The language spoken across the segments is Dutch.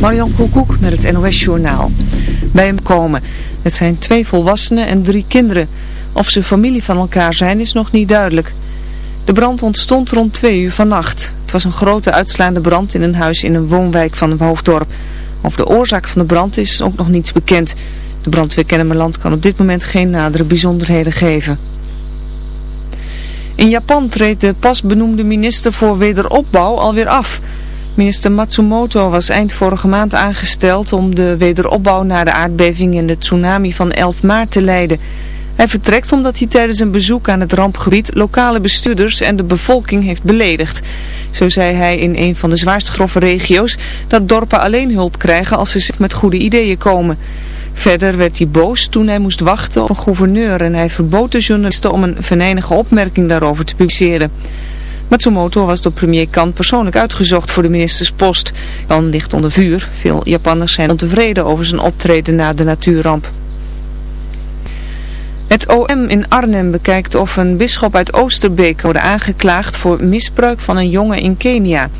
Marion Koekoek met het NOS Journaal. Bij hem komen. Het zijn twee volwassenen en drie kinderen. Of ze familie van elkaar zijn is nog niet duidelijk. De brand ontstond rond twee uur vannacht. Het was een grote uitslaande brand in een huis in een woonwijk van Hoofddorp. Over de oorzaak van de brand is ook nog niets bekend. De brandweer Kennemerland kan op dit moment geen nadere bijzonderheden geven. In Japan treedt de pas benoemde minister voor wederopbouw alweer af... Minister Matsumoto was eind vorige maand aangesteld om de wederopbouw na de aardbeving en de tsunami van 11 maart te leiden. Hij vertrekt omdat hij tijdens een bezoek aan het rampgebied lokale bestuurders en de bevolking heeft beledigd. Zo zei hij in een van de zwaarst grove regio's dat dorpen alleen hulp krijgen als ze met goede ideeën komen. Verder werd hij boos toen hij moest wachten op een gouverneur en hij verbood de journalisten om een venijnige opmerking daarover te publiceren. Matsumoto was door premier Kan persoonlijk uitgezocht voor de ministerspost. Kan ligt onder vuur. Veel Japanners zijn ontevreden over zijn optreden na de natuurramp. Het OM in Arnhem bekijkt of een bisschop uit Oosterbeek wordt aangeklaagd voor misbruik van een jongen in Kenia.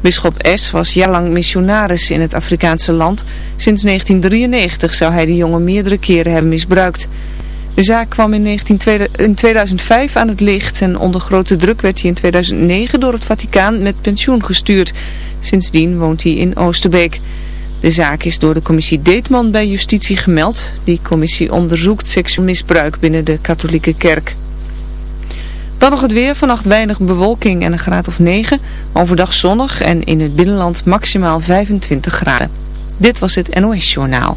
Bisschop S. was jarenlang missionaris in het Afrikaanse land. Sinds 1993 zou hij de jongen meerdere keren hebben misbruikt. De zaak kwam in, 19, in 2005 aan het licht en onder grote druk werd hij in 2009 door het Vaticaan met pensioen gestuurd. Sindsdien woont hij in Oosterbeek. De zaak is door de commissie Deetman bij justitie gemeld. Die commissie onderzoekt seksueel misbruik binnen de katholieke kerk. Dan nog het weer, vannacht weinig bewolking en een graad of 9. Overdag zonnig en in het binnenland maximaal 25 graden. Dit was het NOS Journaal.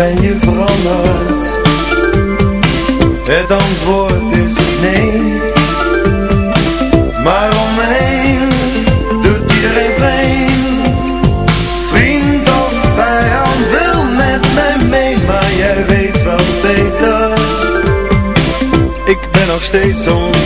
Ben je veranderd? Het antwoord is nee. Maar om me heen doet iedereen vreemd. Vriend of vijand wil met mij mee Maar jij weet wel beter. Ik ben nog steeds onzeker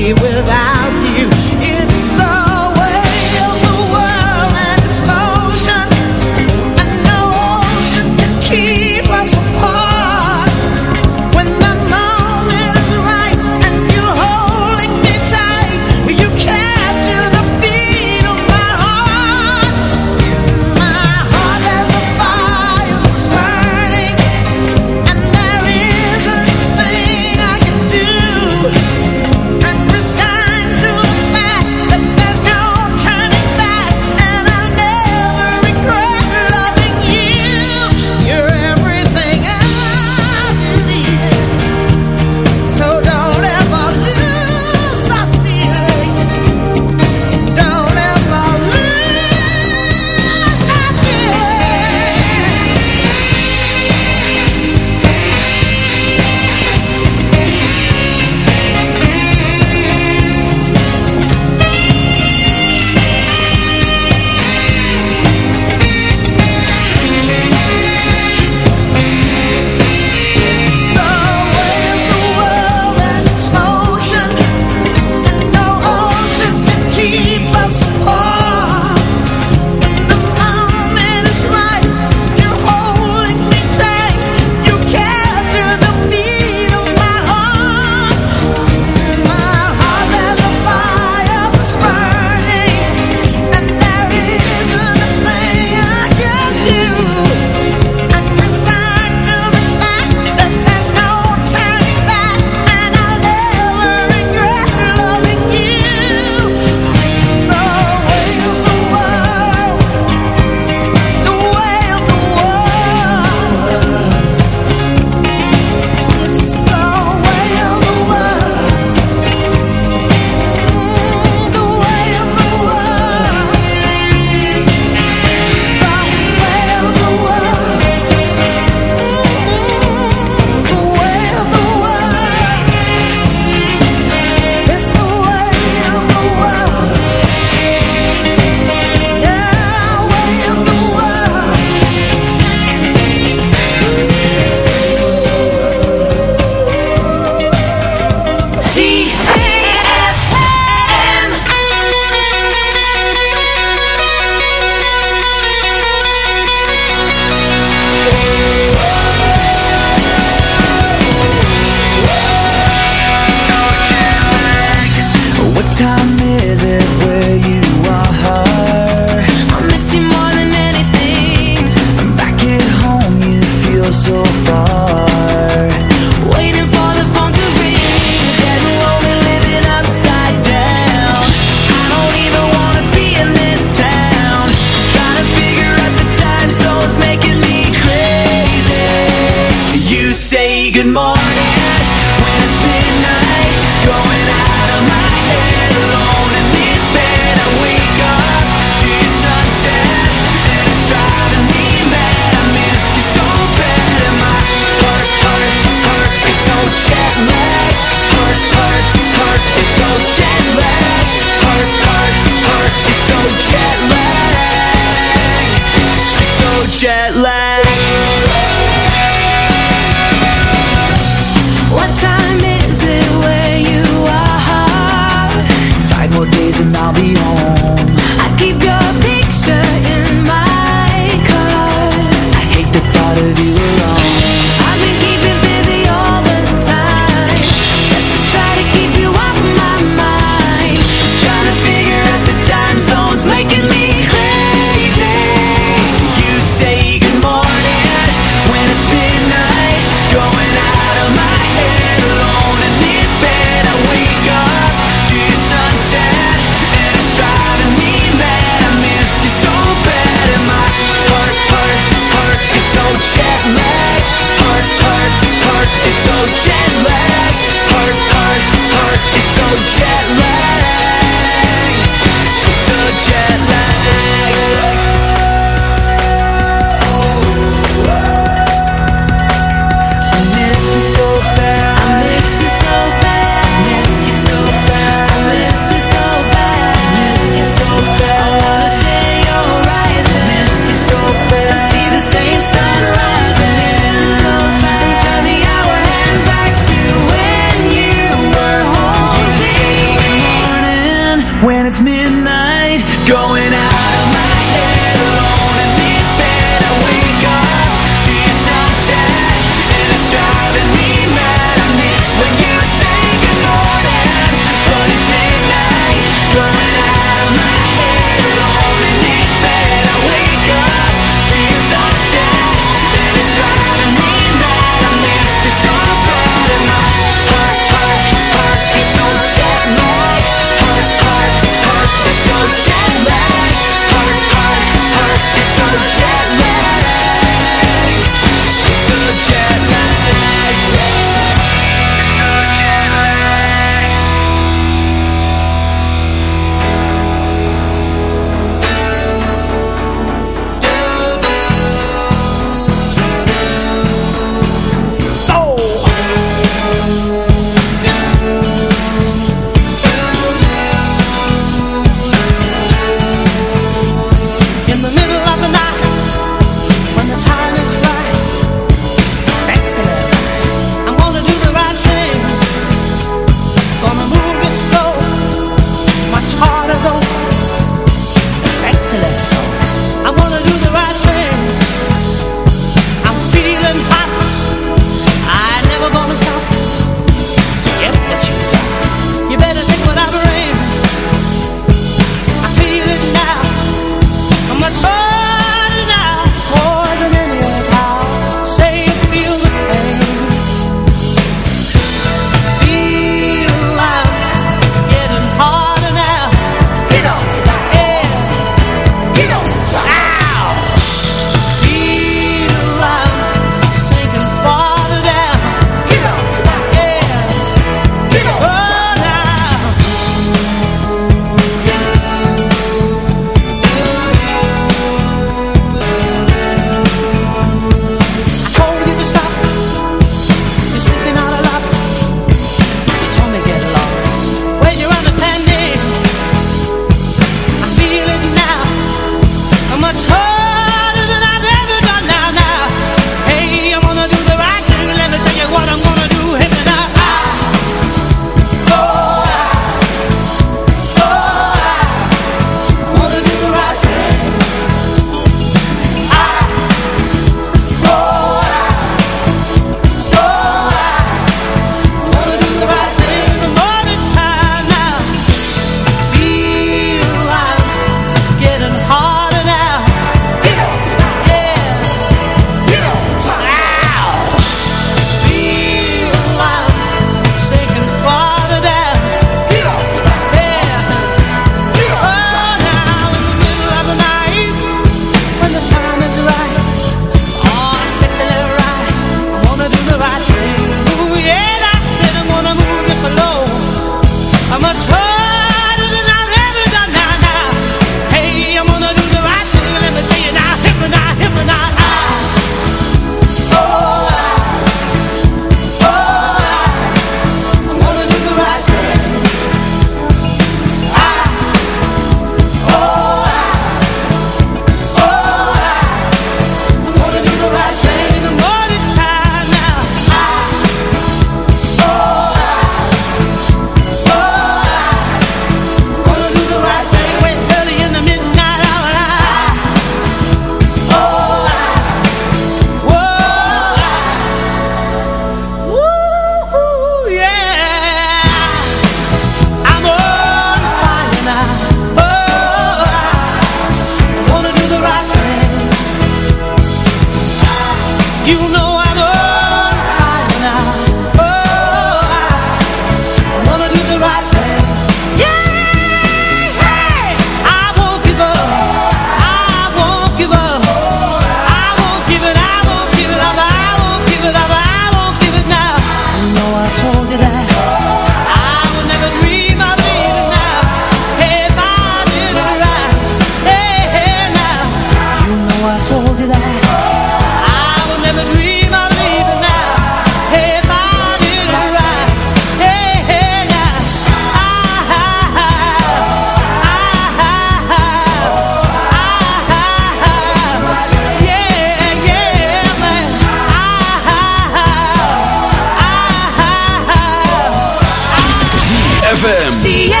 ZFM.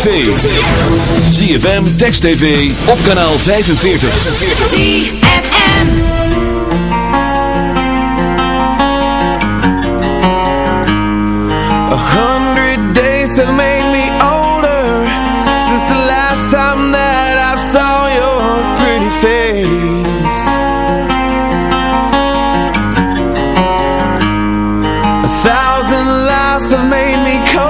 Tv. ZFM, Text TV, op kanaal 45. ZFM. A hundred days have made me older Since the last time that I saw your pretty face A thousand lives have made me colder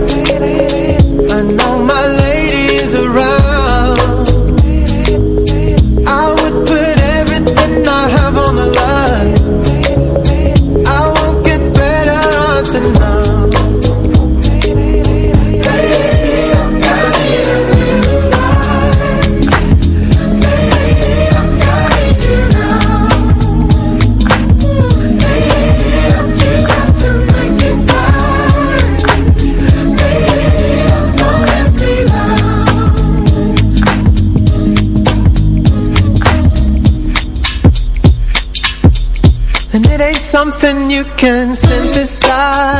Can synthesize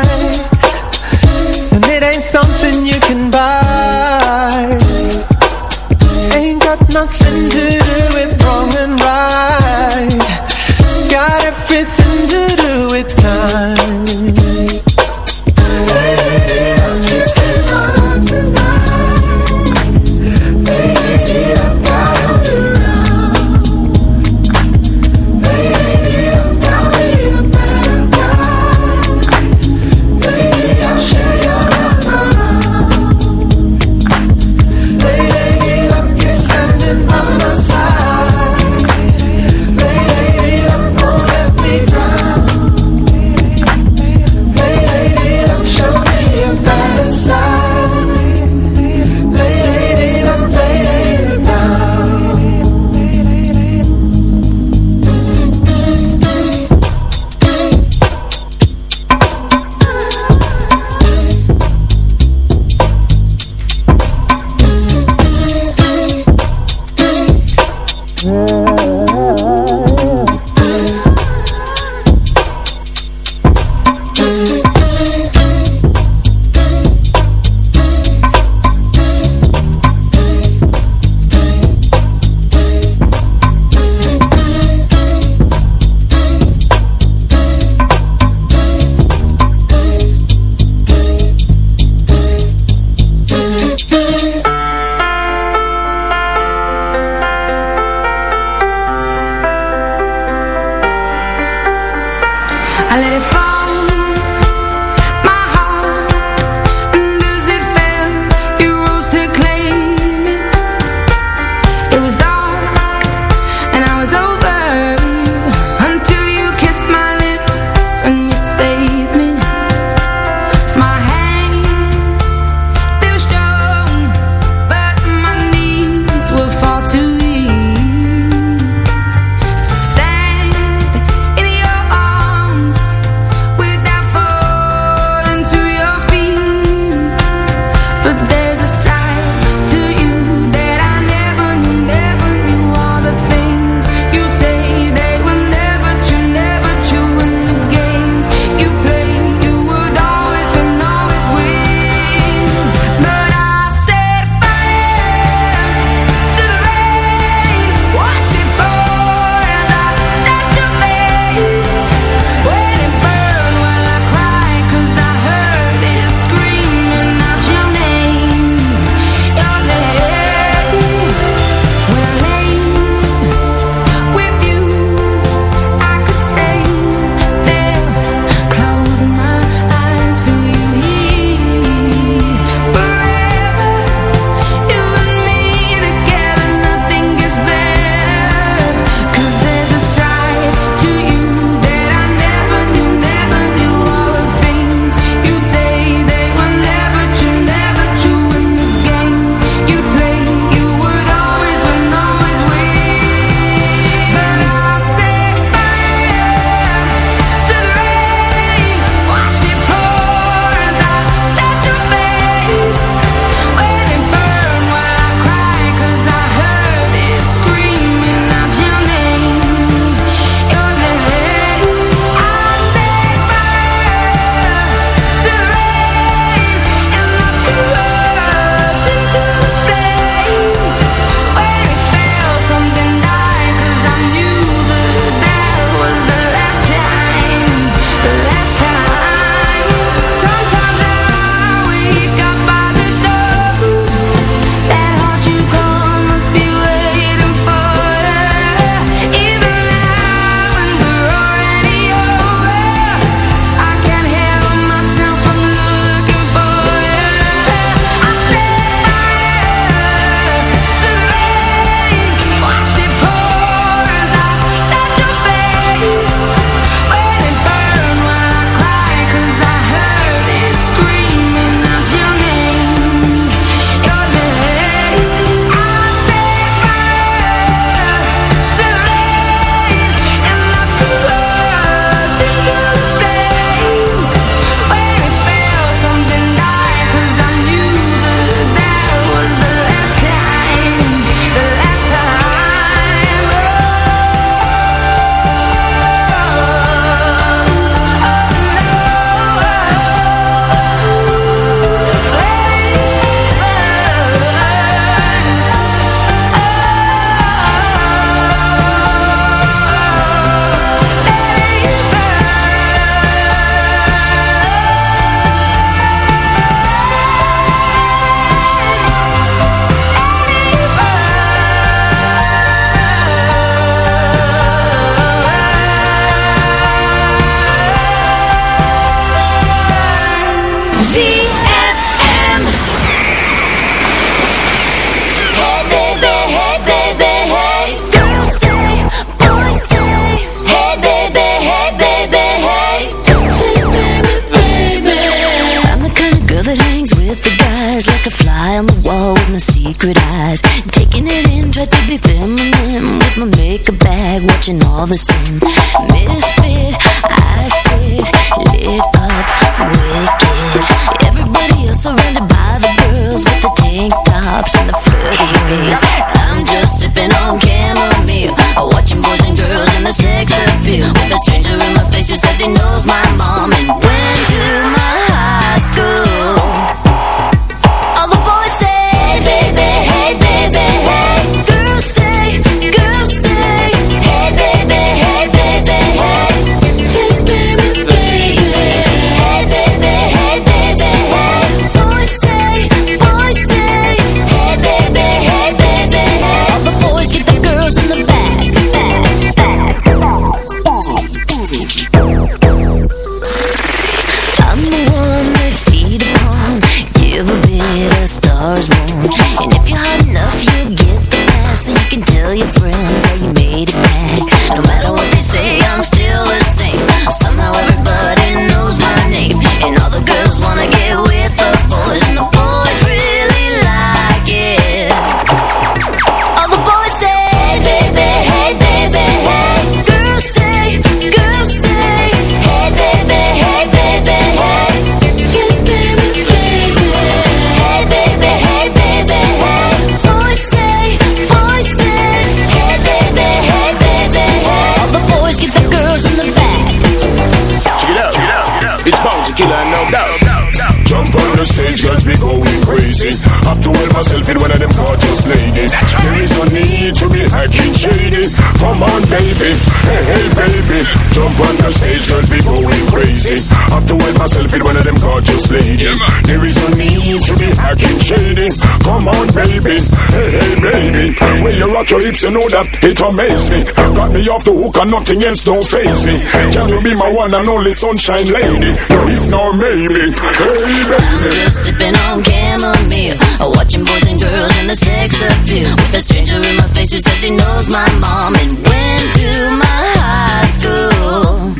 When you rock your hips, you know that it amazes me. Got me off the hook and nothing else don't phase me. Can you be my one and only sunshine lady? No if, no maybe. Hey, baby. I'm just sipping on chamomile, watching boys and girls in the sex appeal. With a stranger in my face who says he knows my mom and went to my high school.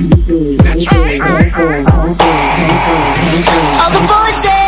All the boys say.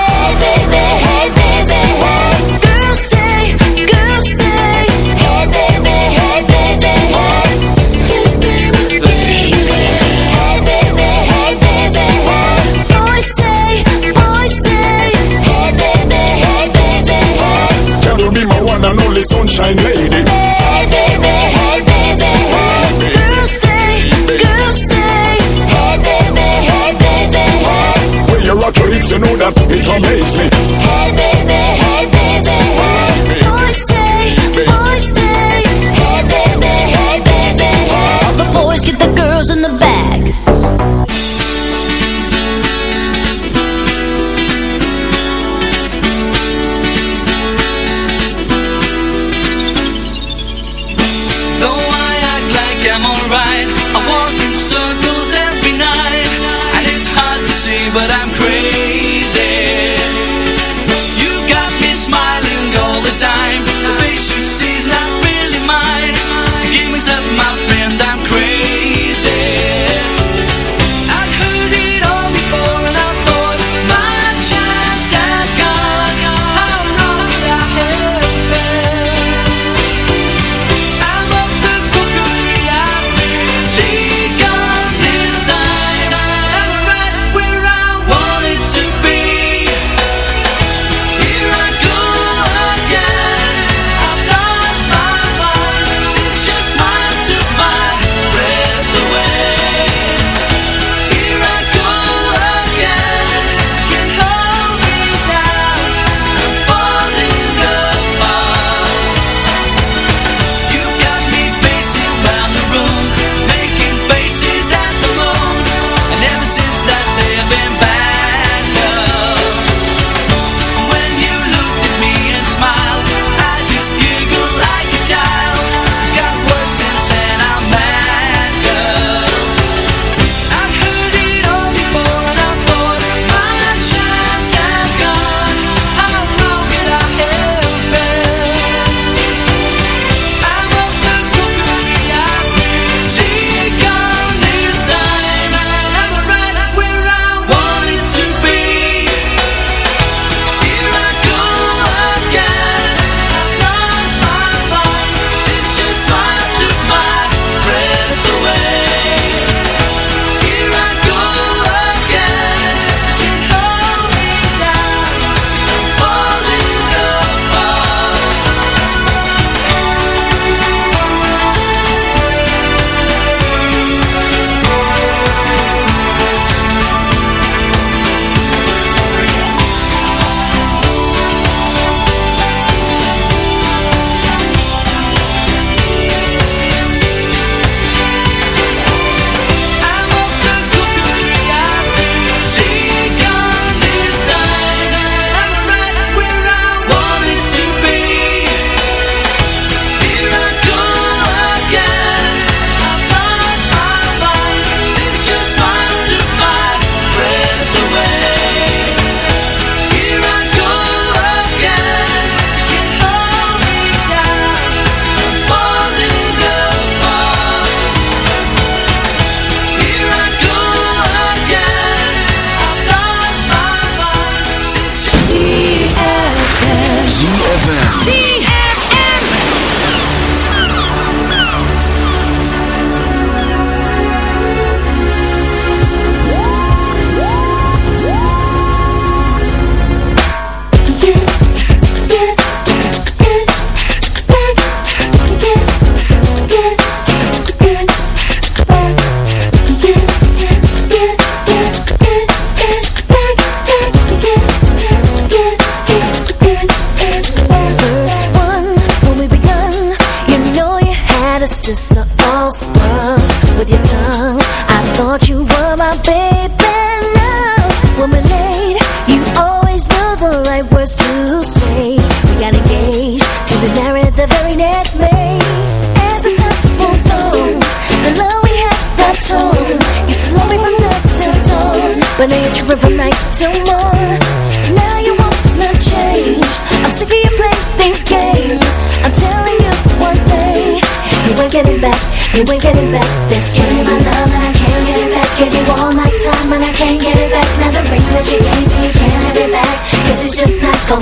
time lady. Hey baby, hey baby, hey. Girl say, girl say, hey baby, hey baby, hey. When you rock your hips, you know that it amazes me.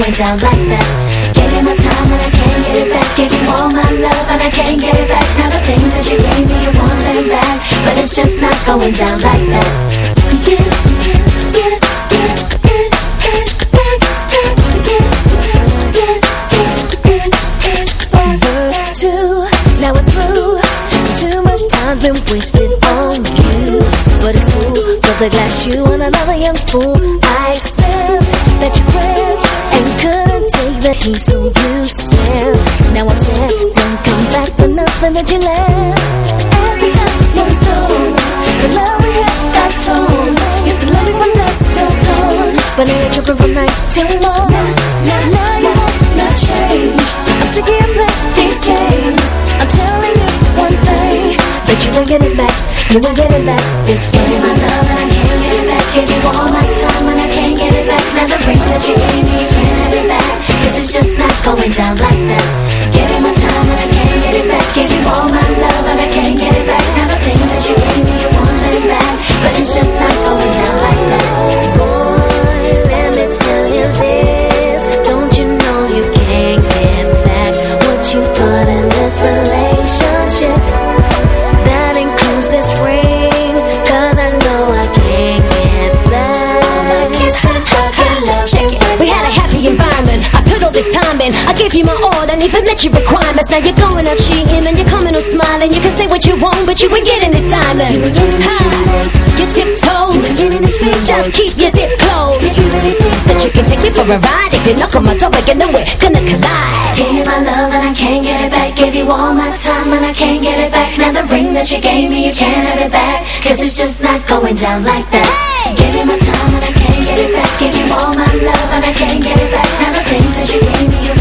Going down like that. Give you my time and I can't get it back. Give you all my love and I can't get it back. Now the things that you gave me, you want them back. But it's just not going down like that. Get get get get get get get get get get get it back. Verse 2, now we're through. Too much time been wasted on you But it's cool, for the glass you and another young fool so you snapped Now I'm sad, don't come back for nothing that you left. As the time on The love we had Used to love me But now you're till Now, change I'm sick of these games I'm telling you one thing That you back. You ain't getting back This way. My love and I can't get it back. Give you all my time and I can't get it back. Now the ring that you gave me going down like that in I gave you my all and even met your requirements Now you're going out cheating and you're coming out smiling. You can say what you want but you ain't getting this diamond. Ha, You tiptoe Just keep your zip closed. That you can take me for a ride If you knock on my door again then we're gonna collide. Give you my love and I can't get it back. Give you all my time and I can't get it back. Now the ring that you gave me you can't have it back. Cause it's just not going down like that. Give you my time and I can't get it back. Give you all my love and I can't get it back. Now the things that you gave me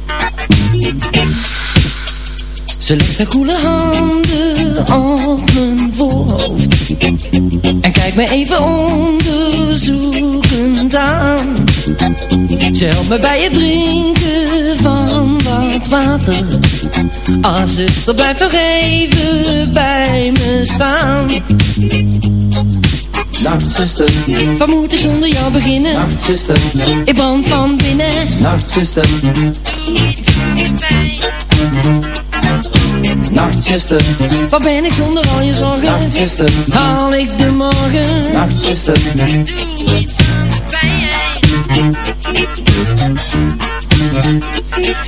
Ze legt haar koele handen op mijn voorhoofd En kijkt me even onderzoekend aan. Ze helpt me bij het drinken van wat water. Ah zuster blijf nog even bij me staan. Nacht zuster, Wat moet ik zonder jou beginnen? nacht zuster, Ik brand van binnen. Nacht zuster, nacht zuster, Wat ben ik zonder al je zorgen? nacht zuster, Haal ik de morgen? nacht zuster,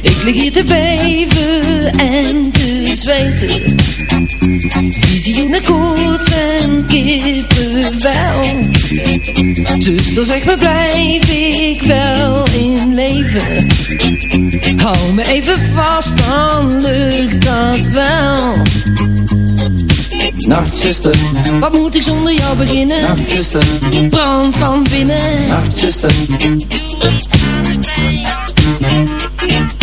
Ik lig hier te beven en Visie in de koets en kippenvel Zuster zeg me blijf ik wel in leven. Hou me even vast dan lukt dat wel. Nacht zuster, Wat moet ik zonder jou beginnen? nacht zuster, Brand van binnen. Nacht zuster, nacht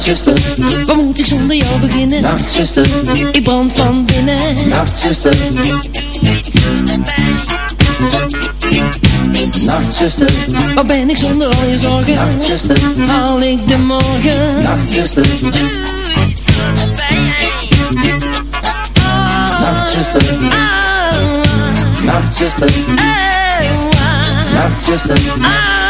Nachtzuster, waar moet ik zonder jou beginnen? Nachtzuster, Ik brand van binnen. Nachtzuster, Nachtzuster, Waar ben ik zonder al je zorgen? Nachtzuster, Haal ik de morgen? Nachtzuster, Nachtzuster, Nachtzuster, Nachtzuster, de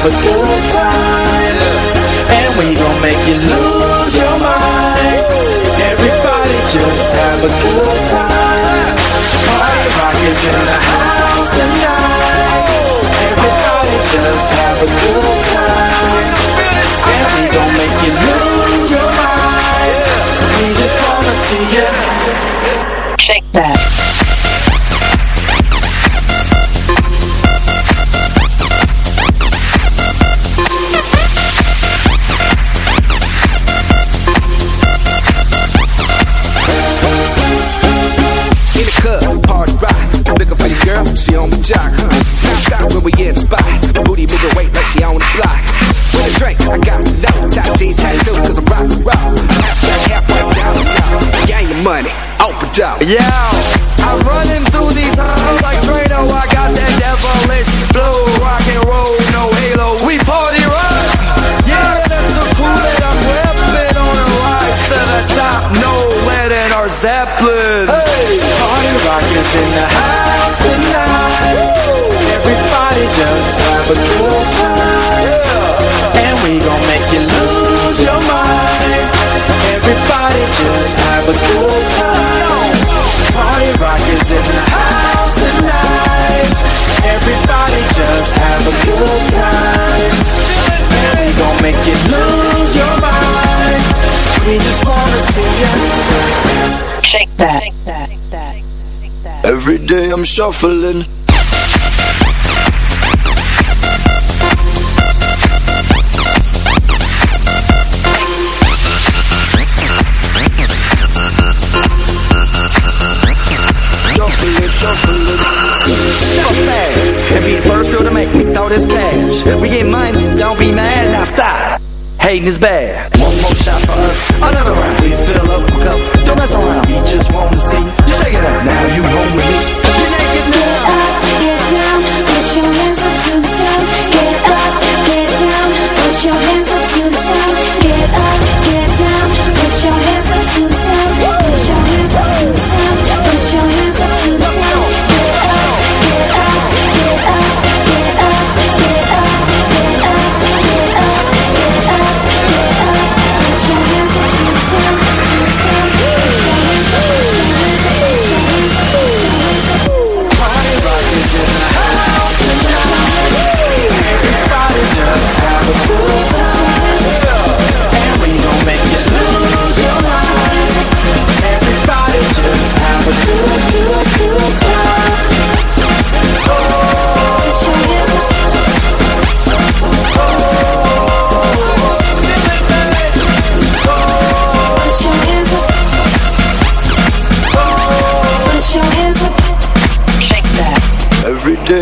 Have a good time. And we gon' make you lose your mind. Everybody just have a good time. Party rock is in the house tonight. Everybody just have a good Yeah, I'm running through these halls like Drano. I got that devilish flow, rock and roll, no halo. We party rock. Yeah, that's the cool that I'm whipping on a rise to the top. No lead in our Zeppelin. You lose your mind. We just wanna see you. Shake that. Every day I'm shuffling. Shuffling, shuffling. Step fast and be the first girl to make me throw this cash. We get money, don't be mad, now stop. Hating is bad. One more shot for us, another round. Please fill up a cup, don't mess around. We just want to see you shake it up. Now you home with me. You're naked now. Get down, put your hands up to the sound. Get up, get down, put your hands